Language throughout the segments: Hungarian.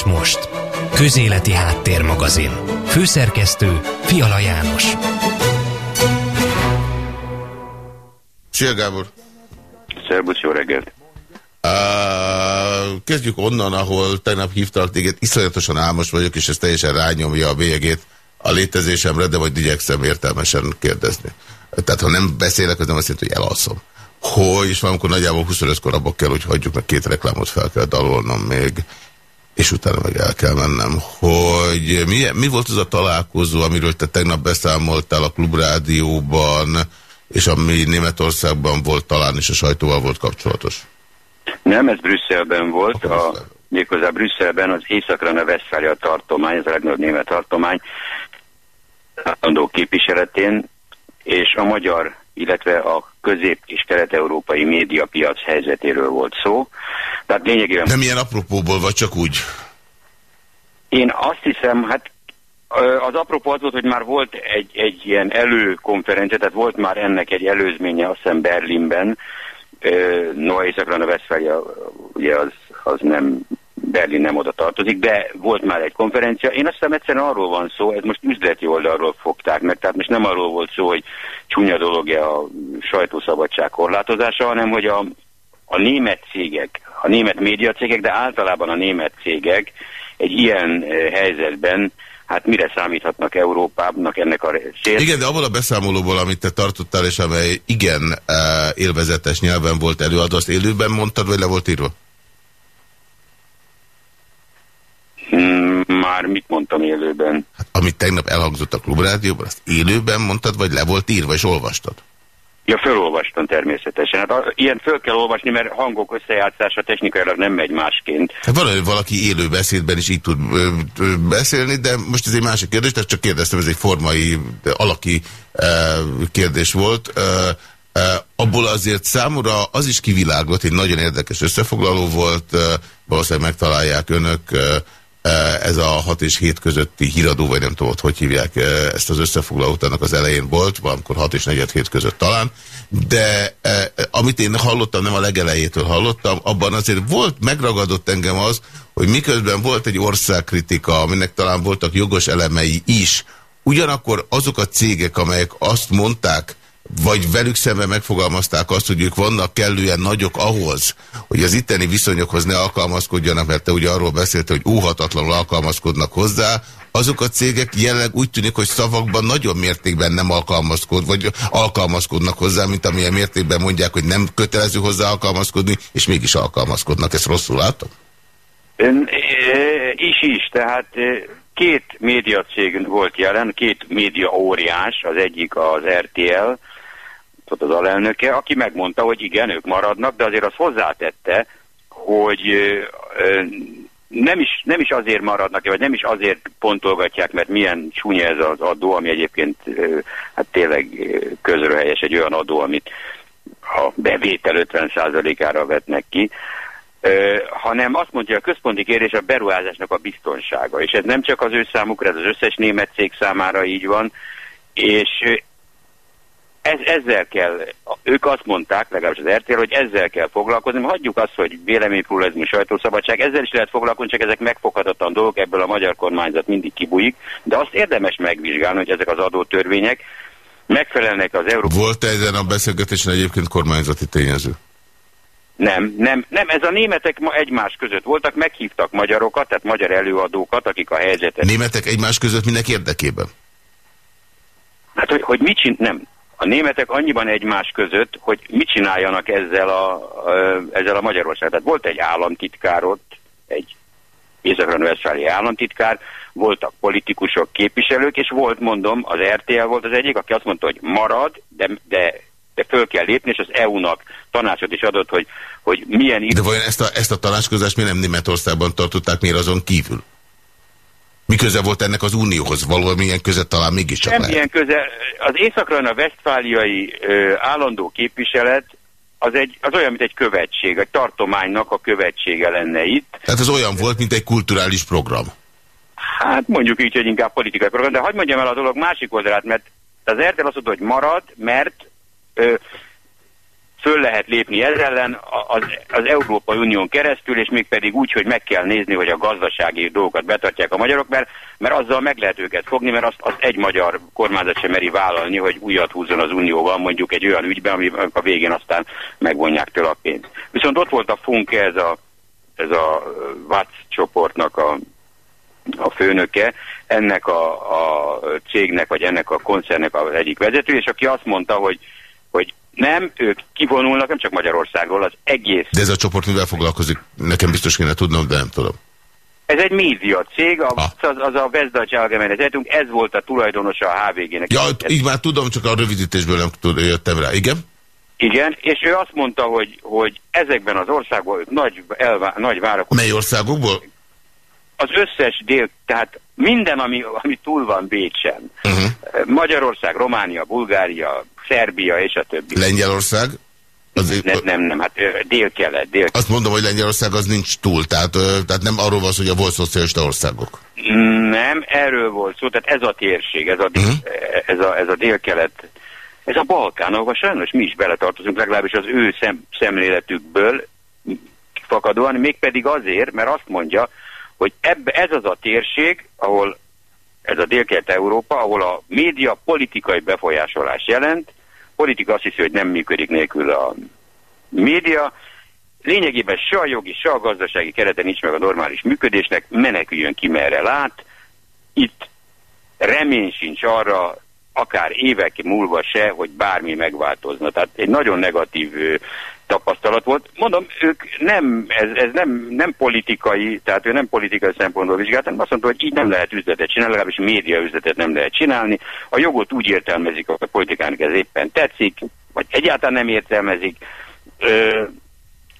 és most. Közéleti Háttérmagazin. Főszerkesztő Fiala János. Szia Gábor! Szerbusz, jó reggelt! Uh, kezdjük onnan, ahol tegnap hívtalak téged. Iszonyatosan álmos vagyok, és ez teljesen rányomja a bélyegét a létezésemre, de majd igyekszem értelmesen kérdezni. Tehát ha nem beszélek, az nem azt jelenti, hogy elalszom. Hogy, és valamikor nagyjából 25-kor abba kell, hogy hagyjuk, meg két reklámot fel kell dalolnom még, és utána meg el kell mennem, hogy mi, mi volt az a találkozó, amiről te tegnap beszámoltál a klubrádióban, és ami Németországban volt talán, és a sajtóval volt kapcsolatos? Nem, ez Brüsszelben volt, a, méghozzá Brüsszelben az északra a tartomány, ez a legnagyobb német tartomány, állandó képviseletén, és a magyar, illetve a közép- és kelet-európai médiapiac helyzetéről volt szó. Tehát lényegében... Nem ilyen apropóból, vagy csak úgy? Én azt hiszem, hát az apropó az volt, hogy már volt egy, egy ilyen előkonferencia, tehát volt már ennek egy előzménye, azt hiszem Berlinben, Noah északra a Westfalia, ugye az, az nem, Berlin nem oda tartozik, de volt már egy konferencia. Én azt hiszem egyszerűen arról van szó, ez most üzleti oldalról fogták meg, tehát most nem arról volt szó, hogy csúnya dolog -e a sajtószabadság korlátozása, hanem hogy a, a német cégek, a német médiacégek, de általában a német cégek egy ilyen helyzetben hát mire számíthatnak Európának ennek a szél... Igen, de abból a beszámolóból, amit te tartottál, és amely igen uh, élvezetes nyelven volt előadva, azt élőben mondtad, vagy le volt írva? Hmm, már mit mondtam élőben? Hát, amit tegnap elhangzott a klubrádióban, azt élőben mondtad, vagy le volt írva, és olvastad? Ja, felolvastam természetesen. Hát ilyen föl kell olvasni, mert hangok összejátszása technikailag nem megy másként. Hát valami, valaki élő beszédben is így tud ö, ö, beszélni, de most ez egy másik kérdés, tehát csak kérdeztem, ez egy formai, alaki ö, kérdés volt. Ö, ö, abból azért számomra az is kivilágott, egy nagyon érdekes összefoglaló volt, ö, valószínűleg megtalálják önök, ö, ez a 6 és 7 közötti híradó, vagy nem tudom, hogy hívják ezt az összefoglalót, annak az elején volt, valamikor 6 és 4 hét között talán, de amit én hallottam, nem a legelejétől hallottam, abban azért volt, megragadott engem az, hogy miközben volt egy országkritika, aminek talán voltak jogos elemei is, ugyanakkor azok a cégek, amelyek azt mondták, vagy velük szemben megfogalmazták azt, hogy ők vannak kellően nagyok ahhoz, hogy az itteni viszonyokhoz ne alkalmazkodjanak, mert te ugye arról beszélt, hogy óhatatlanul alkalmazkodnak hozzá, azok a cégek jelenleg úgy tűnik, hogy szavakban nagyon mértékben nem alkalmazkod, vagy alkalmazkodnak hozzá, mint amilyen mértékben mondják, hogy nem kötelező hozzá alkalmazkodni, és mégis alkalmazkodnak. Ezt rosszul látom? Ön, is is, tehát két médiacég volt jelen, két média óriás, az egyik az RTL, ott az alelnöke, aki megmondta, hogy igen, ők maradnak, de azért az hozzátette, hogy nem is, nem is azért maradnak, vagy nem is azért pontolgatják, mert milyen csúnya ez az adó, ami egyébként hát tényleg közrehelyes egy olyan adó, amit a bevétel 50%-ára vetnek ki, Uh, hanem azt mondja, a központi kérdés a beruházásnak a biztonsága. És ez nem csak az ő számukra, ez az összes német cég számára így van, és ez, ezzel kell, ők azt mondták, legalábbis az RTL, hogy ezzel kell foglalkozni, hagyjuk azt, hogy véleménypluralizmus, sajtószabadság, ezzel is lehet foglalkozni, csak ezek megfoghatatlan dolgok, ebből a magyar kormányzat mindig kibújik, de azt érdemes megvizsgálni, hogy ezek az adótörvények megfelelnek az Európai... Volt-e ezen a beszélgetésen egyébként kormányzati tényező? Nem, nem, nem, ez a németek ma egymás között voltak, meghívtak magyarokat, tehát magyar előadókat, akik a helyzetet... Németek egymás között minek érdekében? Hát, hogy, hogy mit csin... nem, a németek annyiban egymás között, hogy mit csináljanak ezzel a, ezzel a Magyarország. Tehát volt egy államtitkár ott, egy északran veszfáli államtitkár, voltak politikusok, képviselők, és volt, mondom, az RTL volt az egyik, aki azt mondta, hogy marad, de, de, de föl kell lépni, és az EU-nak tanácsot is adott, hogy, hogy milyen... De vajon ezt a, ezt a tanácskozást mi nem Németországban tartották, miért azon kívül? Mi köze volt ennek az unióhoz? Valamilyen köze talán mégiscsak Semmilyen lehet. köze. Az északra a vesztfáliai ö, állandó képviselet az, egy, az olyan, mint egy követség, egy tartománynak a követsége lenne itt. Tehát ez olyan volt, mint egy kulturális program. Hát mondjuk így, hogy inkább politikai program, de hagyd mondjam el a dolog másik oldalát, mert az Ertel azt mondta, hogy marad, mert ö, föl lehet lépni ez ellen az, az Európai Unión keresztül, és mégpedig úgy, hogy meg kell nézni, hogy a gazdasági dolgokat betartják a magyarok, mert, mert azzal meg lehet őket fogni, mert azt, azt egy magyar kormányzat sem meri vállalni, hogy újat húzzon az Unióval, mondjuk egy olyan ügyben, ami a végén aztán megvonják tőle a pénzt. Viszont ott volt a Funke, ez a, ez a VATS csoportnak a, a főnöke, ennek a, a cégnek, vagy ennek a koncernek az egyik vezető, és aki azt mondta, hogy hogy nem, ők kivonulnak, nem csak Magyarországról, az egész. De ez a csoport mivel foglalkozik? Nekem biztos kéne tudnom, de nem tudom. Ez egy média cég, ah. az, az a Westdeutsche Allgemeine Zeitung, ez volt a tulajdonosa a HVG-nek. Ja, így már tudom, csak a rövidítésből nem jöttem rá. Igen? Igen, és ő azt mondta, hogy, hogy ezekben az országban nagy, elvá, nagy várakozás... Mely országokból? Az összes dél, tehát minden, ami, ami túl van Bécsen. Uh -huh. Magyarország, Románia, Bulgária, Szerbia és a többi. Lengyelország? Az, nem, nem, nem, hát dél-kelet. Dél Azt mondom, hogy Lengyelország az nincs túl, tehát, tehát nem arról van szó, hogy a volt szocialista országok. Nem, erről volt szó, tehát ez a térség, ez a, uh. -huh. ez a, ez a dél-kelet, ez a Balkán, ahol sajnos mi is beletartozunk, legalábbis az ő szem, szemléletükből fakadóan, mégpedig azért, mert azt mondja, hogy ebbe, ez az a térség, ahol ez a Dél-Kelet-Európa, ahol a média politikai befolyásolás jelent, politika azt hiszi, hogy nem működik nélkül a média, lényegében se a jogi, se a gazdasági kerete nincs meg a normális működésnek, meneküljön ki merre lát, itt remény sincs arra, akár évek múlva se, hogy bármi megváltozna. Tehát egy nagyon negatív tapasztalat volt. Mondom, ők nem, ez, ez nem, nem politikai, tehát ő nem politikai szempontból vizsgált, hanem azt mondta, hogy így nem lehet üzletet csinálni, legalábbis média üzletet nem lehet csinálni. A jogot úgy értelmezik, hogy a politikának ez éppen tetszik, vagy egyáltalán nem értelmezik. Ö,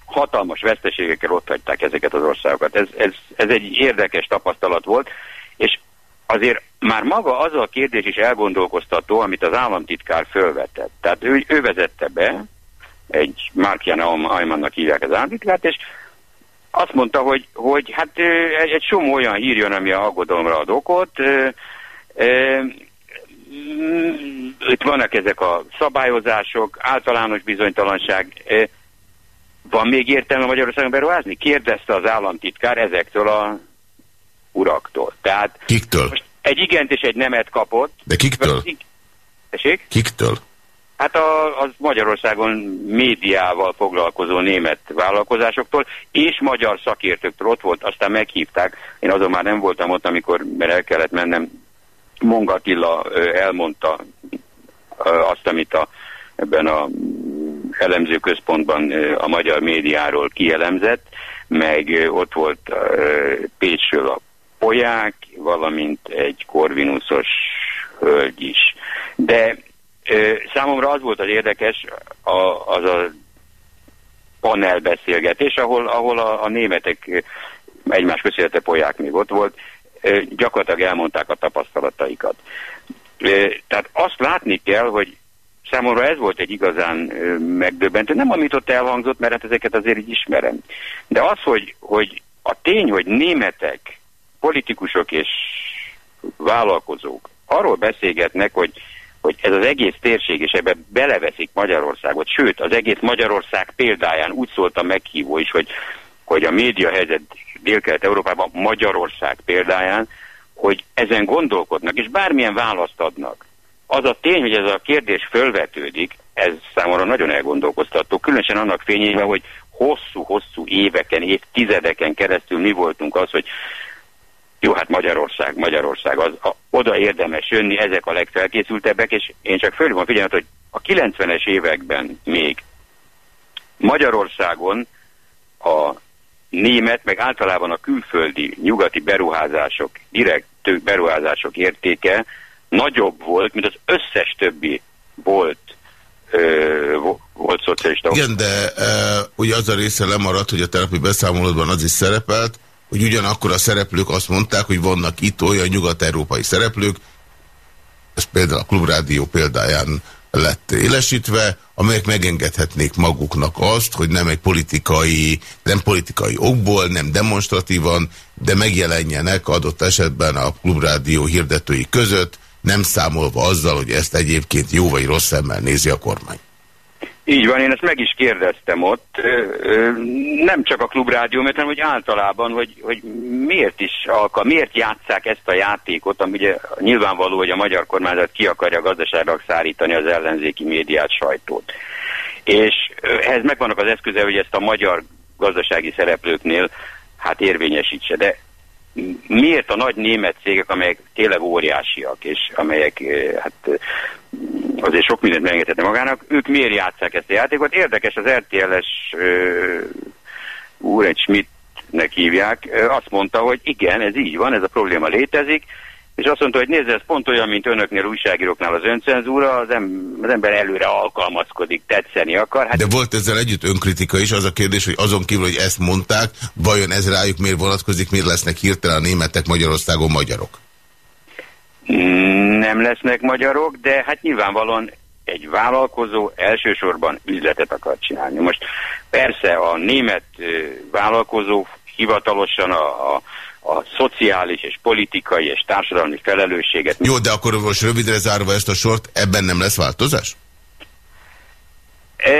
hatalmas veszteségekkel ott hagyták ezeket az országokat. Ez, ez, ez egy érdekes tapasztalat volt, és azért már maga az a kérdés is elgondolkoztató, amit az államtitkár fölvetett. Tehát ő, ő vezette be, egy Márkian Ajmannak hívják az államtitkát, és azt mondta, hogy, hogy hát egy, egy csomó olyan hír jön, ami a aggodalomra ad okot. Itt vannak ezek a szabályozások, általános bizonytalanság. Van még értelme Magyarországon beruházni? Kérdezte az államtitkár ezektől a uraktól. Tehát Kiktől? Most egy igent és egy nemet kapott. De kiktől? Tessék? Kiktől? Hát a, az Magyarországon médiával foglalkozó német vállalkozásoktól és magyar szakértőktől ott volt, aztán meghívták. Én azon már nem voltam ott, amikor mert el kellett mennem. Mongatilla elmondta azt, amit a, ebben a elemző központban a magyar médiáról kielemzett, meg ott volt Pécsről a Poják, valamint egy korvinuszos hölgy is. De Számomra az volt az érdekes, a, az a panelbeszélgetés, ahol, ahol a, a németek egymás közélete polyák még ott volt, gyakorlatilag elmondták a tapasztalataikat. Tehát azt látni kell, hogy számomra ez volt egy igazán megdöbbentő. Nem amit ott elhangzott, mert hát ezeket azért így ismerem. De az, hogy, hogy a tény, hogy németek, politikusok és vállalkozók arról beszélgetnek, hogy hogy ez az egész térség, és ebbe beleveszik Magyarországot, sőt, az egész Magyarország példáján úgy szólt a meghívó is, hogy, hogy a média helyzet Dél-Kelet-Európában Magyarország példáján, hogy ezen gondolkodnak, és bármilyen választ adnak. Az a tény, hogy ez a kérdés fölvetődik, ez számomra nagyon elgondolkoztató, különösen annak fényében, hogy hosszú-hosszú éveken, évtizedeken keresztül mi voltunk az, hogy jó, hát Magyarország, Magyarország, az, a, oda érdemes jönni, ezek a legfelkészültebbek, és én csak fölhívom figyelmet, hogy a 90-es években még Magyarországon a német, meg általában a külföldi nyugati beruházások, direkt beruházások értéke nagyobb volt, mint az összes többi volt ö, volt szocialista. Igen, de e, ugye az a része lemaradt, hogy a terapi beszámolódban az is szerepelt, hogy ugyanakkor a szereplők azt mondták, hogy vannak itt olyan nyugat-európai szereplők, ez például a Klubrádió példáján lett élesítve, amelyek megengedhetnék maguknak azt, hogy nem egy politikai, nem politikai okból, nem demonstratívan, de megjelenjenek adott esetben a Klubrádió hirdetői között, nem számolva azzal, hogy ezt egyébként jó vagy rossz szemmel nézi a kormány. Így van, én ezt meg is kérdeztem ott, nem csak a klubrádió, mert hanem hogy általában, hogy, hogy miért is alka, miért játszák ezt a játékot, ami ugye nyilvánvaló, hogy a magyar kormányzat ki akarja gazdaságra szárítani az ellenzéki médiát, sajtót. És ehhez megvannak az eszköze, hogy ezt a magyar gazdasági szereplőknél hát érvényesítse. De miért a nagy német cégek, amelyek tényleg óriásiak, és amelyek hát azért sok mindent megengedhetne magának, ők miért játszák ezt a játékot? Érdekes, az RTL-es úr, egy Schmidt-nek hívják, azt mondta, hogy igen, ez így van, ez a probléma létezik, és azt mondta, hogy nézze, ez pont olyan, mint önöknél újságíróknál az öncenzúra, az, em az ember előre alkalmazkodik, tetszeni akar. Hát De volt ezzel együtt önkritika is, az a kérdés, hogy azon kívül, hogy ezt mondták, vajon ez rájuk miért vonatkozik, miért lesznek hirtelen a németek Magyarországon magyarok? Nem lesznek magyarok, de hát nyilvánvalóan egy vállalkozó elsősorban üzletet akar csinálni. Most persze a német vállalkozó hivatalosan a, a a szociális és politikai és társadalmi felelősséget. Jó, de akkor most rövidre zárva ezt a sort, ebben nem lesz változás? E,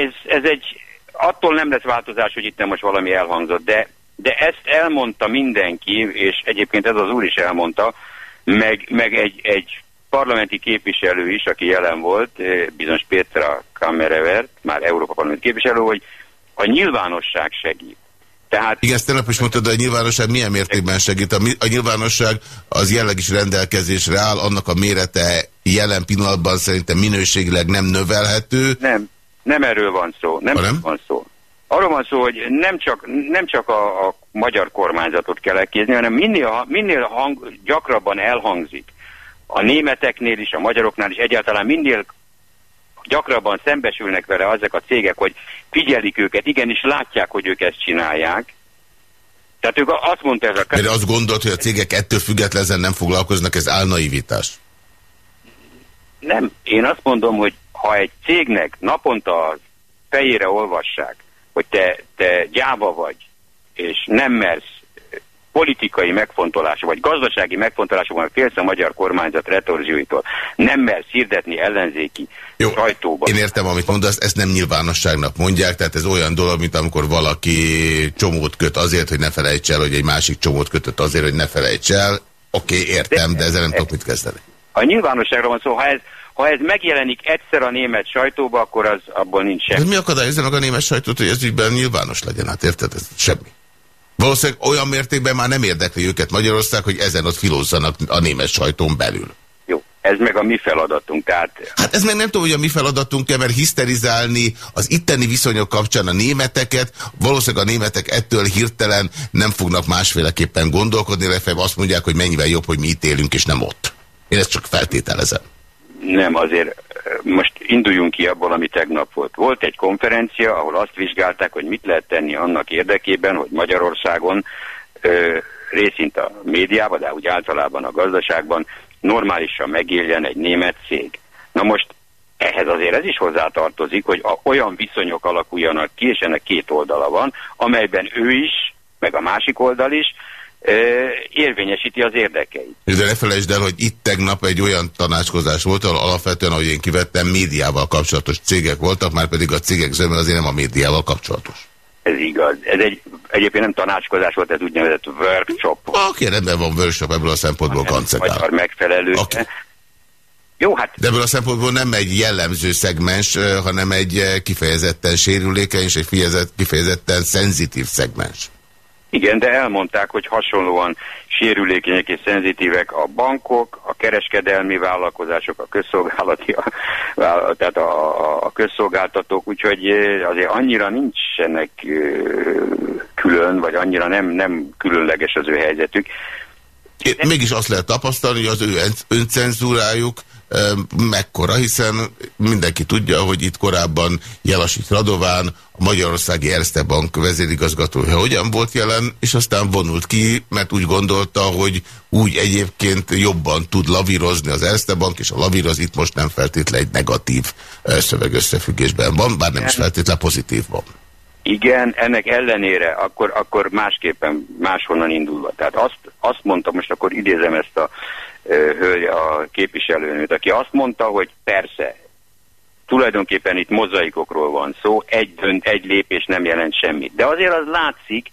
ez, ez egy, attól nem lesz változás, hogy itt nem most valami elhangzott, de, de ezt elmondta mindenki, és egyébként ez az úr is elmondta, meg, meg egy, egy parlamenti képviselő is, aki jelen volt, e, bizonyos Pétra Kammerevert, már Európa parlamenti képviselő, hogy a nyilvánosság segít. Tehát... Igen, ezt tegnap is mondtad, de a nyilvánosság milyen mértékben segít? A, a nyilvánosság az jelleg is rendelkezésre áll, annak a mérete jelen pillanatban szerintem minőségileg nem növelhető. Nem, nem erről van szó. Nem, nem? van szó. Arról van szó, hogy nem csak, nem csak a, a magyar kormányzatot kell elkézni, hanem minél, minél hang, gyakrabban elhangzik a németeknél is, a magyaroknál is, egyáltalán minél gyakrabban szembesülnek vele azok a cégek, hogy figyelik őket, igenis látják, hogy ők ezt csinálják. Tehát ők azt mondta ez a... Mert azt gondolt, hogy a cégek ettől függetlenül nem foglalkoznak, ez álnaivítás. Nem, én azt mondom, hogy ha egy cégnek naponta a fejére olvassák, hogy te, te gyáva vagy, és nem mersz politikai megfontolása, vagy gazdasági megfontolásokban félsz a magyar kormányzat retorzióitól, nem mer hirdetni ellenzéki Jó, sajtóban. Én értem, amit mondasz, ezt nem nyilvánosságnak mondják, tehát ez olyan dolog, mint amikor valaki csomót köt azért, hogy ne felejts el, hogy egy másik csomót kötött azért, hogy ne felejts el. Oké, okay, értem, de, de ezzel nem tudok mit kezdeni. A nyilvánosságra van szó, ha ez, ha ez megjelenik egyszer a német sajtóba, akkor az abból nincs semmi. De mi akadályozza meg a német sajtót, hogy ez ügyben nyilvános legyen? Hát érted? Ez semmi. Valószínűleg olyan mértékben már nem érdekli őket Magyarország, hogy ezen ott filózzanak a német sajtón belül. Jó, ez meg a mi feladatunk. Tehát... Hát ez meg nem tudom, hogy a mi feladatunk-e, mert hiszterizálni az itteni viszonyok kapcsán a németeket, valószínűleg a németek ettől hirtelen nem fognak másféleképpen gondolkodni, illetve azt mondják, hogy mennyivel jobb, hogy mi itt élünk, és nem ott. Én ezt csak feltételezem. Nem, azért most induljunk ki abból, ami tegnap volt. Volt egy konferencia, ahol azt vizsgálták, hogy mit lehet tenni annak érdekében, hogy Magyarországon részint a médiában, de úgy általában a gazdaságban normálisan megéljen egy német cég. Na most ehhez azért ez is hozzátartozik, hogy a, olyan viszonyok alakuljanak ki, és ennek két oldala van, amelyben ő is, meg a másik oldal is érvényesíti az érdekeit. De ne felejtsd el, hogy itt tegnap egy olyan tanácskozás volt, ahol alapvetően, ahogy én kivettem, médiával kapcsolatos cégek voltak, már pedig a cégek zöme azért nem a médiával kapcsolatos. Ez igaz. Ez egy, egyébként nem tanácskozás volt, ez úgynevezett workshop. Oké, okay, rendben van workshop, ebből a szempontból kancetál. megfelelő. Okay. Jó, hát... De ebből a szempontból nem egy jellemző szegmens, hanem egy kifejezetten sérülékeny és egy kifejezetten szenzitív szegmens. Igen, de elmondták, hogy hasonlóan sérülékenyek és szenzitívek a bankok, a kereskedelmi vállalkozások, a közszolgálati, a, tehát a, a közszolgáltatók, úgyhogy azért annyira nincsenek külön, vagy annyira nem, nem különleges az ő helyzetük. É, mégis azt lehet tapasztalni, hogy az ő öncenzúrájuk mekkora, hiszen mindenki tudja, hogy itt korábban Jelasit Radován, a Magyarországi Erste Bank vezérigazgatója hogyan volt jelen, és aztán vonult ki, mert úgy gondolta, hogy úgy egyébként jobban tud lavírozni az Erste Bank, és a lavíroz itt most nem feltétlenül egy negatív szövegösszefüggésben van, bár nem is feltétlenül pozitívban. Igen, ennek ellenére akkor, akkor másképpen máshonnan indulva. Tehát azt, azt mondta, most akkor idézem ezt a hölgy, a képviselőnőt, aki azt mondta, hogy persze, tulajdonképpen itt mozaikokról van szó, egy, dönt, egy lépés nem jelent semmit. De azért az látszik,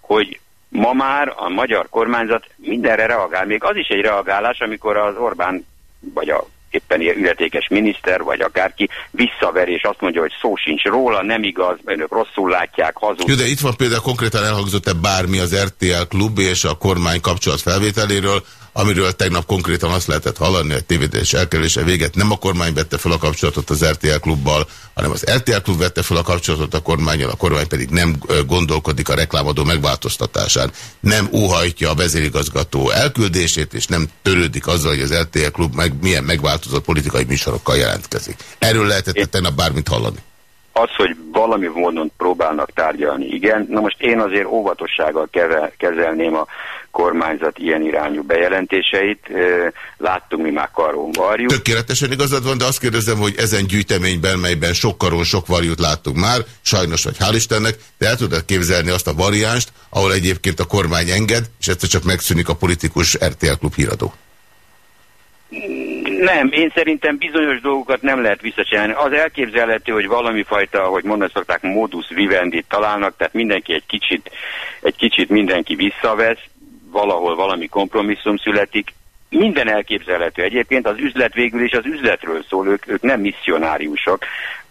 hogy ma már a magyar kormányzat mindenre reagál. Még az is egy reagálás, amikor az Orbán vagy a éppen ilyen ületékes miniszter, vagy akárki visszaver, és azt mondja, hogy szó sincs róla, nem igaz, önök rosszul látják, hazud. Jó, de itt van például konkrétan elhangzott-e bármi az RTL klub és a kormány kapcsolat felvételéről, amiről tegnap konkrétan azt lehetett hallani, hogy tévédés elkerülése véget nem a kormány vette fel a kapcsolatot az RTL klubbal, hanem az RTL klub vette fel a kapcsolatot a kormányjal, a kormány pedig nem gondolkodik a reklámadó megváltoztatásán, nem óhajtja a vezérigazgató elküldését, és nem törődik azzal, hogy az RTL klub meg milyen megváltozott politikai műsorokkal jelentkezik. Erről lehetett tegnap bármit hallani. Az, hogy valami módon próbálnak tárgyalni, igen. Na most én azért óvatossággal kezelném a kormányzat ilyen irányú bejelentéseit. Láttunk mi már karon varjú. Tökéletesen igazad van, de azt kérdezem, hogy ezen gyűjteményben, melyben sok karon, sok varjút láttunk már, sajnos vagy hál' Istennek, de el tudod képzelni azt a variánst, ahol egyébként a kormány enged, és egyszer csak megszűnik a politikus RTL klub híradó. Nem, én szerintem bizonyos dolgokat nem lehet visszacsinálni. Az elképzelhető, hogy valami fajta, hogy mondani szokták, modus vivendi találnak, tehát mindenki egy kicsit, egy kicsit mindenki visszavesz, valahol valami kompromisszum születik. Minden elképzelhető egyébként, az üzlet végül is az üzletről szól, ők, ők nem misszionáriusok.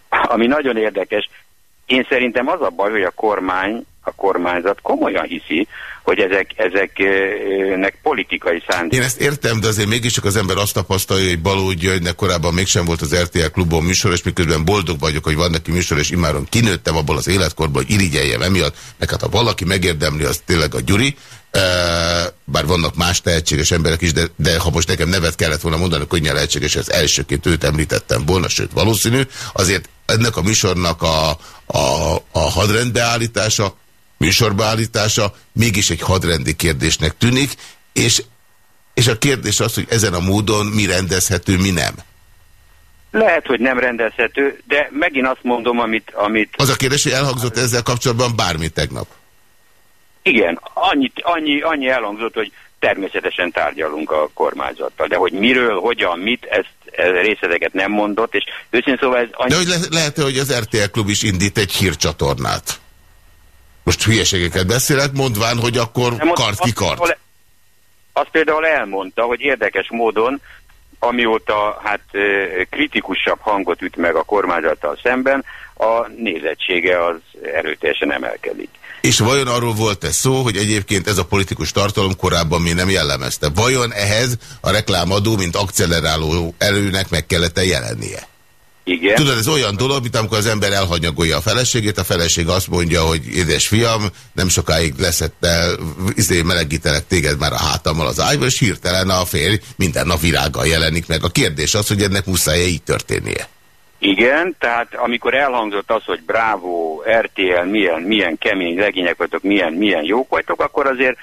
Ami nagyon érdekes, én szerintem az a baj, hogy a kormány, a kormányzat komolyan hiszi, hogy ezek, ezeknek politikai szándék. Én ezt értem, de azért mégiscsak az ember azt tapasztalja, hogy Baló Györgynek korábban mégsem volt az RTL klubon műsor, és miközben boldog vagyok, hogy van neki műsor, és imáron kinőttem abból az életkorból, hogy irigyeljem emiatt, meg hát ha valaki megérdemli, az tényleg a Gyuri, bár vannak más tehetséges emberek is, de, de ha most nekem nevet kellett volna mondani, könnyen lehetséges, ez elsőként őt említettem volna, sőt valószínű, azért ennek a műsornak a, a, a hadrendbeállítása műsorbeállítása mégis egy hadrendi kérdésnek tűnik, és, és a kérdés az, hogy ezen a módon mi rendezhető, mi nem. Lehet, hogy nem rendezhető, de megint azt mondom, amit... amit az a kérdés, hogy elhangzott ezzel kapcsolatban bármi tegnap. Igen, annyi, annyi, annyi elhangzott, hogy természetesen tárgyalunk a kormányzattal, de hogy miről, hogyan, mit, ezt, ezt részleteket nem mondott, és őszintén szóval ez... Annyi... De hogy le lehet hogy az RTL Klub is indít egy hírcsatornát? Most hülyeségeket beszélek, mondván, hogy akkor mond, kart ki kart. Azt, azt például elmondta, hogy érdekes módon, amióta hát kritikusabb hangot üt meg a kormányzattal szemben, a nézettsége az erőteljesen emelkedik. És vajon arról volt-e szó, hogy egyébként ez a politikus tartalom korábban mi nem jellemezte? Vajon ehhez a reklámadó, mint akceleráló erőnek meg kellett -e jelennie? Igen. Tudod, ez olyan dolog, mint amikor az ember elhanyagolja a feleségét, a feleség azt mondja, hogy édes fiam, nem sokáig leszettel, izé melegítelek téged már a hátammal az ágyba, és hirtelen a férj minden nap virággal jelenik meg. A kérdés az, hogy ennek muszáj -e így történnie. Igen, tehát amikor elhangzott az, hogy bravo, RTL, milyen, milyen kemény legények vagytok, milyen, milyen jók vagytok, akkor azért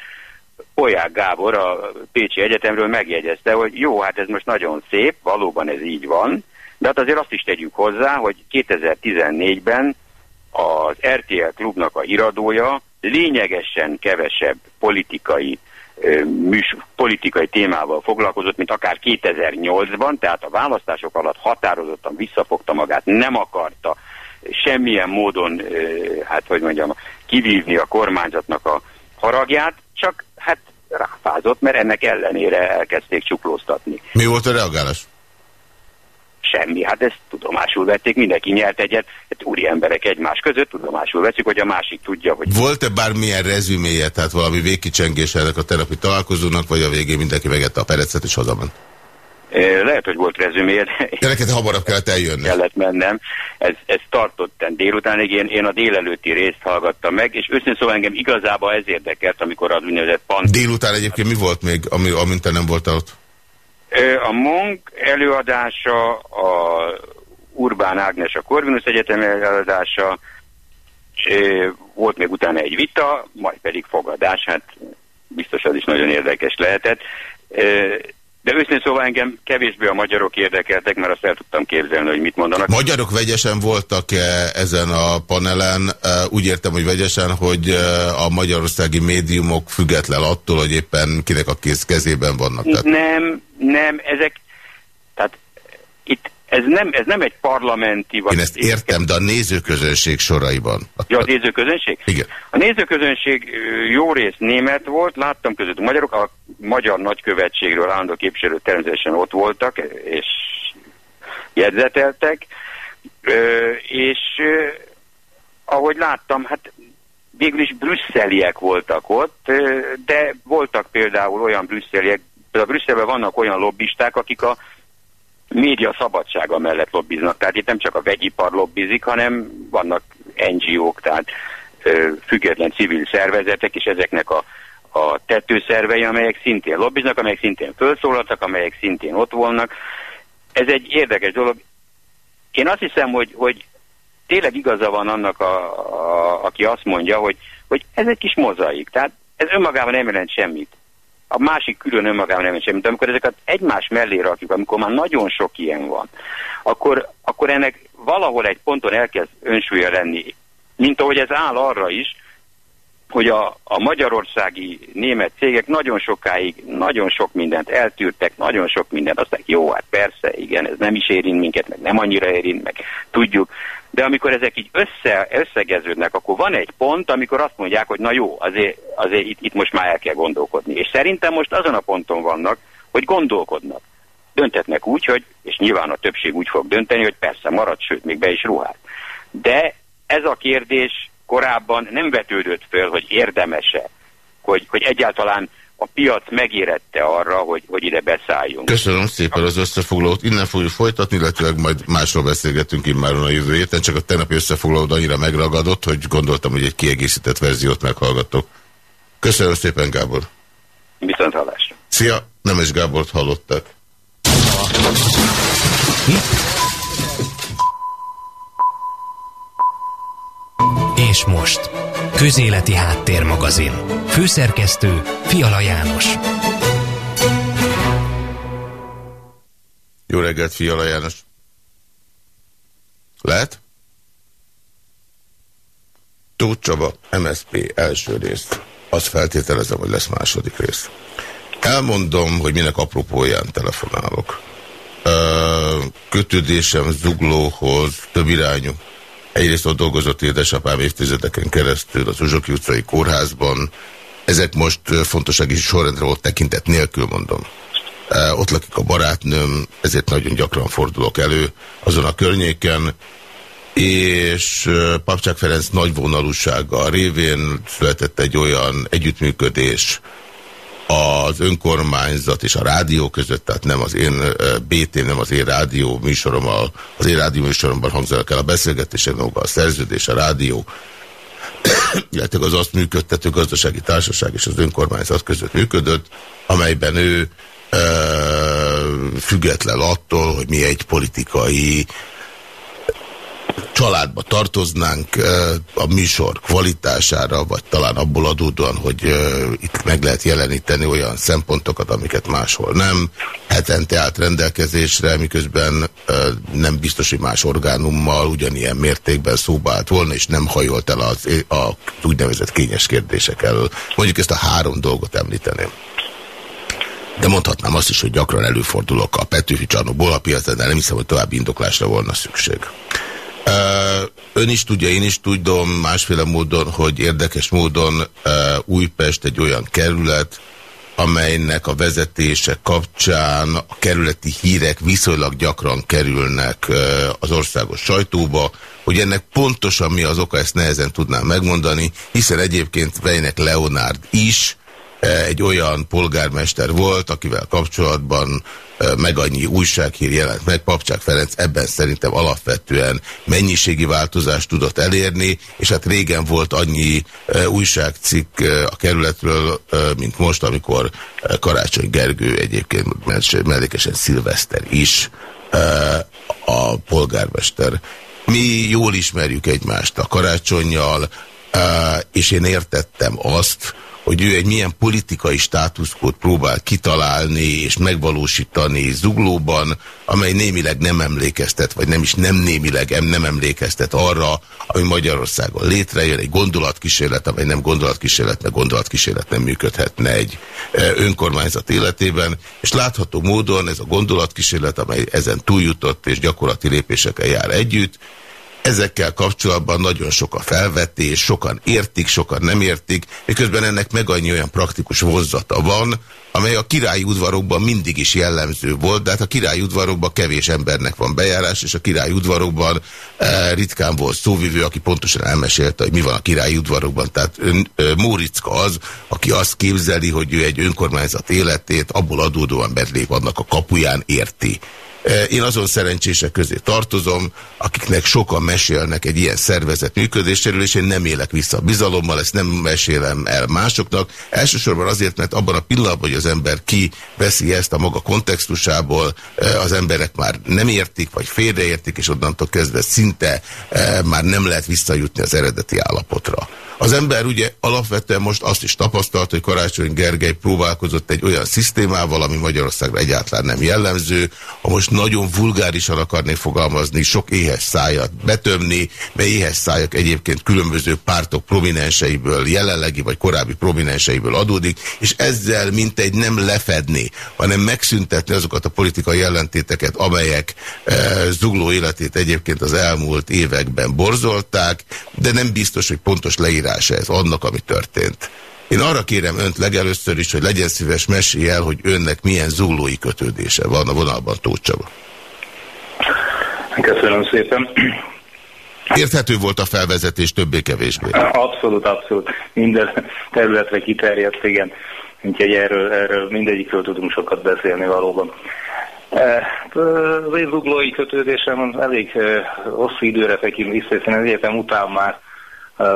Polyák Gábor a Pécsi Egyetemről megjegyezte, hogy jó, hát ez most nagyon szép, valóban ez így van, de hát azért azt is tegyük hozzá, hogy 2014-ben az RTL klubnak a iradója lényegesen kevesebb politikai műs, politikai témával foglalkozott, mint akár 2008-ban, tehát a választások alatt határozottan visszafogta magát, nem akarta semmilyen módon, hát hogy mondjam, kivívni a kormányzatnak a haragját, csak hát ráfázott, mert ennek ellenére elkezdték csuklóztatni. Mi volt a reagálás? Semmi. Hát ezt tudomásul vették, mindenki nyert egyet, hát úri emberek egymás között tudomásul veszik, hogy a másik tudja, hogy... Volt-e bármilyen rezüméje, tehát valami végkicsengés ennek a terapi találkozónak, vagy a végén mindenki megette a perecet és hazament? Lehet, hogy volt rezüméje, de... Neked hamarabb kellett eljönni. Kellett mennem. Ez, ez tartott délutánig, én, én a délelőtti részt hallgattam meg, és őszintén szóval engem igazából ez érdekelt, amikor az úgynevezett pant... Délután egyébként mi volt még, ami, amint te nem voltál ott? A Monk előadása, a Urbán Ágnes a Corvinus Egyetem előadása, volt még utána egy vita, majd pedig fogadás, hát biztos az is nagyon érdekes lehetett. De őszintén szóval engem kevésbé a magyarok érdekeltek, mert azt el tudtam képzelni, hogy mit mondanak. Magyarok vegyesen voltak -e ezen a panelen? Úgy értem, hogy vegyesen, hogy a magyarországi médiumok független attól, hogy éppen kinek a kéz kezében vannak. Tehát... Nem, nem, ezek, tehát itt ez nem, ez nem egy parlamenti... Vagy Én ezt értem, de a nézőközönség soraiban. Ja, a nézőközönség? Igen. A nézőközönség jó rész német volt, láttam között magyarok, a magyar nagykövetségről állandó képviselő természetesen ott voltak, és jegyzeteltek, és ahogy láttam, hát végül is brüsszeliek voltak ott, de voltak például olyan brüsszeliek, például Brüsszelben vannak olyan lobbisták, akik a média szabadsága mellett lobbiznak. Tehát itt nem csak a vegyipar lobbizik, hanem vannak NGO-k, tehát független civil szervezetek, és ezeknek a, a tetőszervei, amelyek szintén lobbiznak, amelyek szintén felszólaltak, amelyek szintén ott volnak. Ez egy érdekes dolog. Én azt hiszem, hogy, hogy tényleg igaza van annak, a, a, aki azt mondja, hogy, hogy ez egy kis mozaik. Tehát ez önmagában nem jelent semmit. A másik külön önmagában nem semmit. De amikor ezeket egymás mellé rakjuk, amikor már nagyon sok ilyen van, akkor, akkor ennek valahol egy ponton elkezd önsúlya lenni. Mint ahogy ez áll arra is, hogy a, a magyarországi német cégek nagyon sokáig, nagyon sok mindent eltűrtek, nagyon sok mindent, aztán jó, hát persze, igen, ez nem is érint minket, meg nem annyira érint, meg tudjuk, de amikor ezek így össze, összegeződnek, akkor van egy pont, amikor azt mondják, hogy na jó, azért, azért itt, itt most már el kell gondolkodni. És szerintem most azon a ponton vannak, hogy gondolkodnak. Döntetnek úgy, hogy, és nyilván a többség úgy fog dönteni, hogy persze marad, sőt, még be is ruhát. De ez a kérdés korábban nem vetődött föl, hogy érdemese, hogy, hogy egyáltalán a piac megérette arra, hogy, hogy ide beszálljunk. Köszönöm szépen az összefoglalót. Innen fogjuk folytatni, illetve majd másról beszélgetünk immáron a jövő héten, csak a tegnapi összefoglalót annyira megragadott, hogy gondoltam, hogy egy kiegészített verziót meghallgatok. Köszönöm szépen, Gábor. Viszont hallásra. Szia, Nemes Gábort hallottak. És most, Közéleti Háttérmagazin. Főszerkesztő Fiala János. Jó reggelt, Fiala János. Lehet? Tóth Csaba, MSZP első rész. Azt feltételezem, hogy lesz második rész. Elmondom, hogy minek apropóján telefonálok. Kötődésem zuglóhoz több irányú. Egyrészt ott dolgozott édesapám évtizedeken keresztül az Uzsoki utcai kórházban. Ezek most fontossági sorrendre ott tekintet nélkül mondom. Ott lakik a barátnőm, ezért nagyon gyakran fordulok elő azon a környéken, és Papcsák Ferenc nagyvonalúsága révén született egy olyan együttműködés, az önkormányzat és a rádió között, tehát nem az én BT, nem az én rádió műsorommal, az én rádió műsoromban hangzanak el a beszélgetések, a szerződés, a rádió, illetve az azt működtető gazdasági társaság és az önkormányzat között működött, amelyben ő független attól, hogy mi egy politikai családba tartoznánk a műsor kvalitására, vagy talán abból adódóan, hogy itt meg lehet jeleníteni olyan szempontokat, amiket máshol nem. Hetente állt rendelkezésre, miközben nem biztos, hogy más orgánummal ugyanilyen mértékben szóba állt volna, és nem hajolt el az, a úgynevezett kényes kérdések elől. Mondjuk ezt a három dolgot említeném. De mondhatnám azt is, hogy gyakran előfordulok a Petőfi csarnokból a piacon, de nem hiszem, hogy további indoklásra volna szükség. Ön is tudja, én is tudom másféle módon, hogy érdekes módon Újpest egy olyan kerület, amelynek a vezetése kapcsán a kerületi hírek viszonylag gyakran kerülnek az országos sajtóba, hogy ennek pontosan mi az oka, ezt nehezen tudnám megmondani, hiszen egyébként Vejnek Leonard is egy olyan polgármester volt, akivel kapcsolatban meg annyi újsághír jelent meg, Papcsák Ferenc ebben szerintem alapvetően mennyiségi változást tudott elérni, és hát régen volt annyi újságcikk a kerületről, mint most, amikor Karácsony Gergő egyébként mellékesen Szilveszter is a polgármester. Mi jól ismerjük egymást a karácsonyjal, és én értettem azt, hogy ő egy milyen politikai státuszkót próbál kitalálni és megvalósítani zuglóban, amely némileg nem emlékeztet, vagy nem is nem némileg nem emlékeztet arra, ami Magyarországon létrejön, egy gondolatkísérlet, amely nem gondolatkísérlet, mert gondolatkísérlet nem működhetne egy önkormányzat életében, és látható módon ez a gondolatkísérlet, amely ezen túljutott és gyakorlati lépésekkel jár együtt, Ezekkel kapcsolatban nagyon sok a felvetés, sokan értik, sokan nem értik, miközben ennek meg annyi olyan praktikus vonzata van, amely a királyi udvarokban mindig is jellemző volt, de hát a királyi udvarokban kevés embernek van bejárás, és a királyi udvarokban e, ritkán volt szóvivő, aki pontosan elmesélte, hogy mi van a királyi udvarokban. Tehát ön, e, Móriczka az, aki azt képzeli, hogy ő egy önkormányzat életét abból adódóan bedlép annak a kapuján érti. Eh, én azon szerencsések közé tartozom, akiknek sokan mesélnek egy ilyen szervezet működéséről, és én nem élek vissza a bizalommal, ezt nem mesélem el másoknak. Elsősorban azért, mert abban a pillanatban, hogy az ember ki veszi ezt a maga kontextusából, eh, az emberek már nem értik, vagy félreértik, és onnantól kezdve szinte eh, már nem lehet visszajutni az eredeti állapotra. Az ember ugye alapvetően most azt is tapasztalt, hogy Karácsony Gergely próbálkozott egy olyan szisztémával, ami Magyarországra egyáltalán nem jellemző. Ha most nagyon vulgárisan akarnék fogalmazni, sok éhes szájat betömni, mert éhes szájak egyébként különböző pártok prominenseiből, jelenlegi vagy korábbi prominenseiből adódik, és ezzel mintegy nem lefedni, hanem megszüntetni azokat a politikai jellentéteket, amelyek e, zugló életét egyébként az elmúlt években borzolták, de nem biztos, hogy pontos leírás megoldása ez annak, ami történt. Én arra kérem önt legelőször is, hogy legyen szíves, mesélj el, hogy önnek milyen zuglói kötődése van a vonalban Tóth Csaba. Köszönöm szépen. Érthető volt a felvezetés többé-kevésbé? Abszolút, abszolút. Minden területre kiterjedt, igen. Úgyhogy erről, erről mindegyikről tudunk sokat beszélni valóban. Eh, az én zuglói kötődésem elég eh, hosszú időre tekint vissza, hiszen az egyetem után már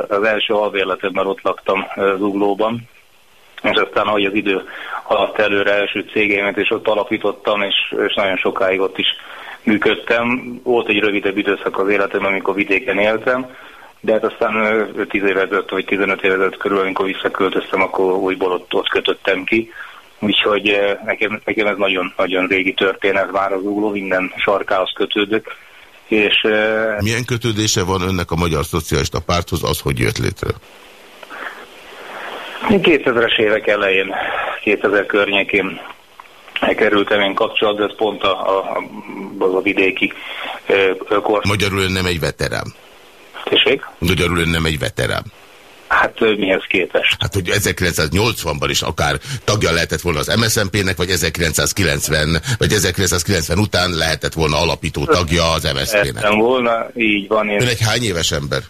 az első albérletemben ott laktam Zuglóban, és aztán, ahogy az idő alatt előre első cégémet, és ott alapítottam, és, és nagyon sokáig ott is működtem. Volt egy rövidebb időszak az életemben, amikor vidéken éltem, de hát aztán 10 éve ezelőtt, vagy 15 éve ezelőtt körül, amikor visszaköltöztem, akkor újból ott, ott kötöttem ki. Úgyhogy nekem, nekem ez nagyon, nagyon régi történet, már az ugló, minden sarkához kötődök és, Milyen kötődése van önnek a Magyar Szocialista Párthoz, az, hogy jött létre? 2000-es évek elején, 2000 környékén kerültem én kapcsolatba, ez pont a, a, az a vidéki kor. Magyarul ön nem egy veterán. Tessék? Magyarul ön nem egy veterán. Hát mihez képest? Hát, hogy 1980-ban is akár tagja lehetett volna az MSZNP-nek, vagy 1990, vagy 1990 után lehetett volna alapító tagja az MSZP-nek. Lehettem volna, így van. Én... Ön egy hány éves ember?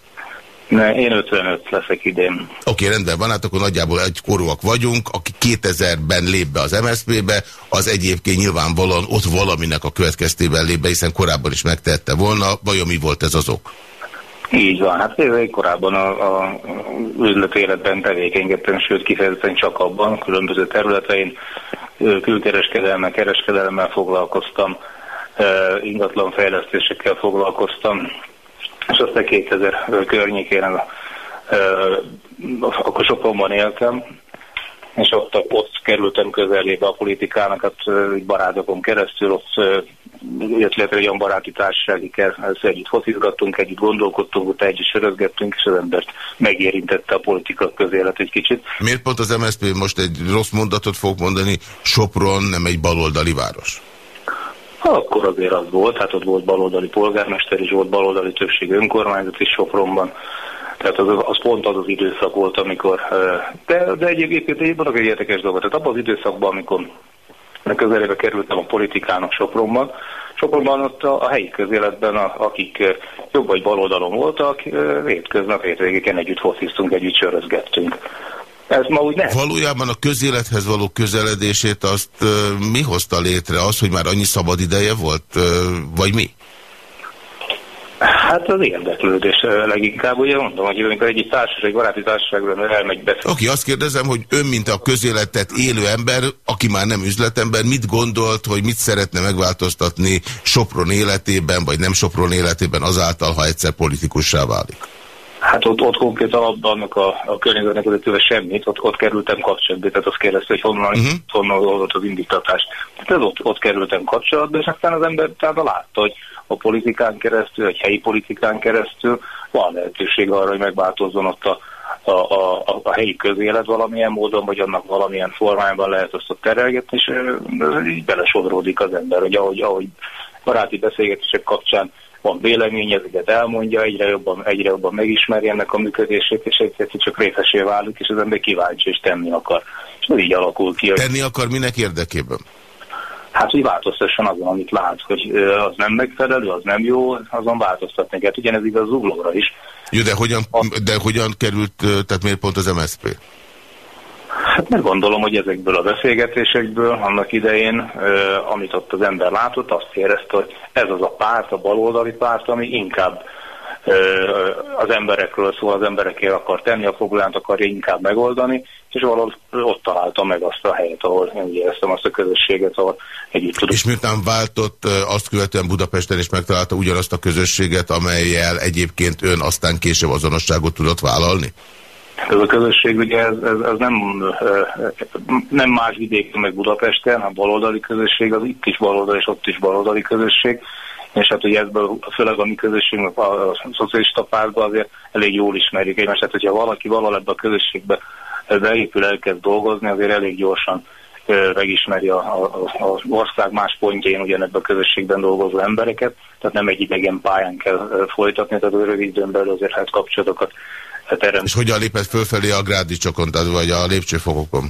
Ne, én 55 leszek idén. Oké, okay, rendben van, hát akkor nagyjából egy korúak vagyunk, aki 2000-ben lép be az MSZP-be, az egyébként nyilvánvalóan ott valaminek a következtében lép be, hiszen korábban is megtette volna. Vajon mi volt ez az ok? Így van, hát én korábban a, a üzleti életben tevékenykedtem, sőt kifejezetten csak abban, különböző területein, külkereskedelemmel, kereskedelemmel foglalkoztam, ingatlan fejlesztésekkel foglalkoztam, és aztán 2000 környékén akkor Sopronban éltem, és ott, ott kerültem közelébe a politikának, hát barátokon keresztül, ott jött létre egy olyan baráti társaság, akikkel együtt focizgattunk, együtt gondolkodtunk, utána együtt sörözgettünk, és az embert megérintette a politika közélet egy kicsit. Miért pont az MSZP most egy rossz mondatot fog mondani, Sopron nem egy baloldali város? Akkor azért az volt, hát ott volt baloldali polgármester is, volt baloldali többség önkormányzat is Sopronban. Tehát az, az pont az az időszak volt, amikor, de, de egyébként egy, egy érdekes dolog. Tehát abban az időszakban, amikor közelébe kerültem a politikának Sopronban. Sopronban ott a, a helyi közéletben, a, akik jobb vagy baloldalon voltak, hétköznap, hétvégéken együtt fociztunk, együtt sörözgettünk. Ez ma úgy nem. Valójában a közélethez való közeledését azt mi hozta létre? Az, hogy már annyi szabad ideje volt, vagy mi? Hát az érdeklődés leginkább, ugye mondom, hogy amikor egy társaság, baráti társaságban elmegy beszélni. Oké, okay, azt kérdezem, hogy ön, mint a közéletet élő ember, aki már nem üzletember, mit gondolt, hogy mit szeretne megváltoztatni Sopron életében, vagy nem Sopron életében azáltal, ha egyszer politikussá válik? Hát ott, ott konkrét alapban annak a, a környezetnek az semmit, ott, ott kerültem kapcsolatba, tehát azt kérdezte, hogy honnan, uh-huh. honnan volt az indítatás. Tehát ott, ott kerültem kapcsolatba, és aztán az ember tehát látta, hogy a politikán keresztül, egy helyi politikán keresztül van lehetőség arra, hogy megváltozzon ott a, a, a, a helyi közélet valamilyen módon, vagy annak valamilyen formájában lehet azt ott terelgetni, és így belesodródik az ember, hogy ahogy, ahogy baráti beszélgetések kapcsán van vélemény, ezeket elmondja, egyre jobban, egyre jobban megismeri ennek a működését, és egyszer csak részesé válik, és az ember kíváncsi, és tenni akar. És ez így alakul ki. Tenni akar minek érdekében? Hát, hogy változtasson azon, amit lát, hogy az nem megfelelő, az nem jó, azon változtatni kell. Ugyanez igaz zuglóra is. Jó, de hogyan, de hogyan került, tehát miért pont az MSZP? Hát meg gondolom, hogy ezekből a beszélgetésekből annak idején, amit ott az ember látott, azt érezte, hogy ez az a párt, a baloldali párt, ami inkább az emberekről szól, az emberekért akar tenni, a problémát akarja inkább megoldani, és valahol ott találtam meg azt a helyet, ahol én éreztem azt a közösséget, ahol együtt tudok. És miután váltott, azt követően Budapesten is megtalálta ugyanazt a közösséget, amelyel egyébként ön aztán később azonosságot tudott vállalni? Ez a közösség ugye ez, ez, ez nem, nem más vidéken, meg Budapesten, a baloldali közösség, az itt is baloldali, és ott is baloldali közösség, és hát ugye ebből főleg a mi közösségünk, a, a szocialista pártban azért elég jól ismerjük egymást, tehát hogyha valaki valahol ebbe a közösségbe beépül, elkezd dolgozni, azért elég gyorsan megismeri a, a, a ország más pontjain ugyanebben a közösségben dolgozó embereket, tehát nem egy idegen pályán kell folytatni, tehát rövid időn belül azért hát kapcsolatokat terem. És hogyan lépett fölfelé a grádicsokon, tehát vagy a lépcsőfokokon?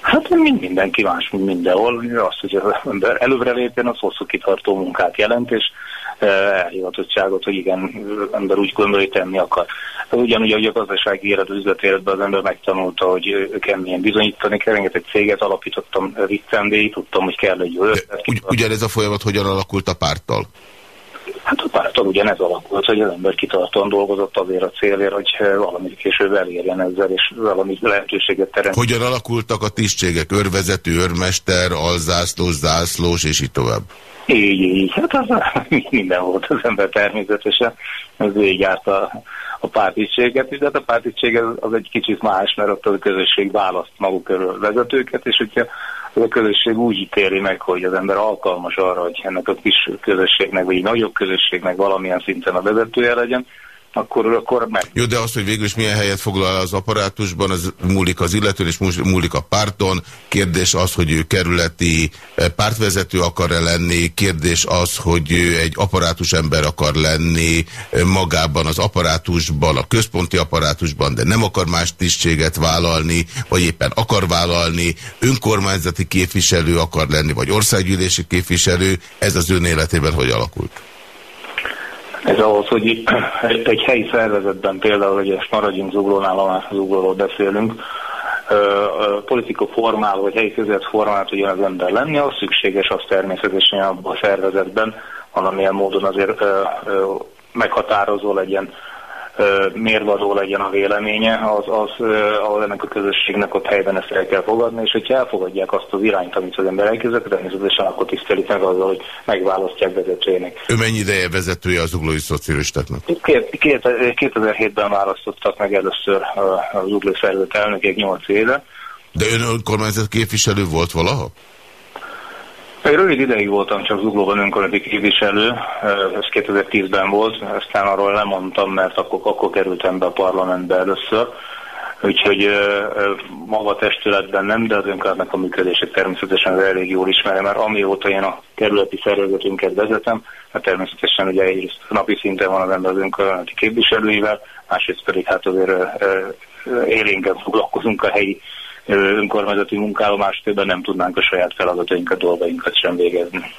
Hát mind mindenki más, mint mindenhol. Az, hogy az ember előbbre lépjen, az hosszú kitartó munkát jelent, és elhivatottságot, hogy igen, ember úgy gondolja, hogy tenni akar. Ugyanúgy, hogy a gazdasági élet, az üzleti életben az ember megtanulta, hogy milyen bizonyítani kell. Rengeteg céget alapítottam viccendé, tudtam, hogy kell egy jövő. Ugy, ugyanez a folyamat hogyan alakult a párttal? Hát a pártól ugyanez alakult, hogy az ember kitartóan dolgozott azért a célért, hogy valamit később elérjen ezzel, és valami lehetőséget teremt. Hogyan alakultak a tisztségek? Örvezető, örmester, alzászlós, zászlós, és így tovább? Így, így. Hát az minden volt az ember természetesen. Ez így járt a, a pártiséget is, de hát a pártiség az, az egy kicsit más, mert ott a közösség választ maguk körül vezetőket, és hogyha a közösség úgy ítéli meg, hogy az ember alkalmas arra, hogy ennek a kis közösségnek, vagy nagyobb közösségnek valamilyen szinten a vezetője legyen, akkor, akkor meg. Jó, de az, hogy végül is milyen helyet foglal az apparátusban, az múlik az illetőn, és múlik a párton. Kérdés az, hogy ő kerületi eh, pártvezető akar-e lenni, kérdés az, hogy ő egy apparátus ember akar lenni eh, magában az apparátusban, a központi apparátusban, de nem akar más tisztséget vállalni, vagy éppen akar vállalni, önkormányzati képviselő akar lenni, vagy országgyűlési képviselő. Ez az ön életében hogy alakult? Ez ahhoz, hogy egy helyi szervezetben például, hogy ezt maradjunk zuglónál, ha zuglóról beszélünk, politika formál, vagy helyi között formál tudjon az ember lenni, az szükséges az természetesen abban a szervezetben, valamilyen módon azért meghatározó legyen mérvadó legyen a véleménye, az, az, ahol ennek a közösségnek ott helyben ezt el kell fogadni, és hogyha elfogadják azt az irányt, amit az ember elkezdett, természetesen akkor tisztelik meg azzal, hogy megválasztják vezetőjének. Ő mennyi ideje vezetője az uglói szocialistáknak? 2007-ben választottak meg először az uglói szervezet elnökég 8 éve. De ön önkormányzat képviselő volt valaha? Egy rövid ideig voltam csak Zuglóban önkormányzati képviselő, ez 2010-ben volt, aztán arról lemondtam, mert akkor, akkor kerültem be a parlamentbe először. Úgyhogy maga testületben nem, de az önkormányzatnak a működését természetesen elég jól ismerem, mert amióta én a kerületi szervezetünket vezetem, hát természetesen ugye egyrészt napi szinten van az ember az önkormányzati képviselőivel, másrészt pedig hát azért élénken foglalkozunk a helyi önkormányzati munkálomás, többen nem tudnánk a saját feladatainkat, dolgainkat sem végezni.